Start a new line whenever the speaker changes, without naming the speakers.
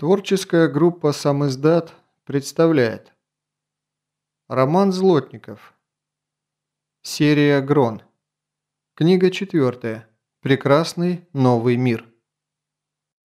Творческая группа «Сам издат» представляет Роман Злотников. Серия «Грон» Книга четвертая. Прекрасный новый мир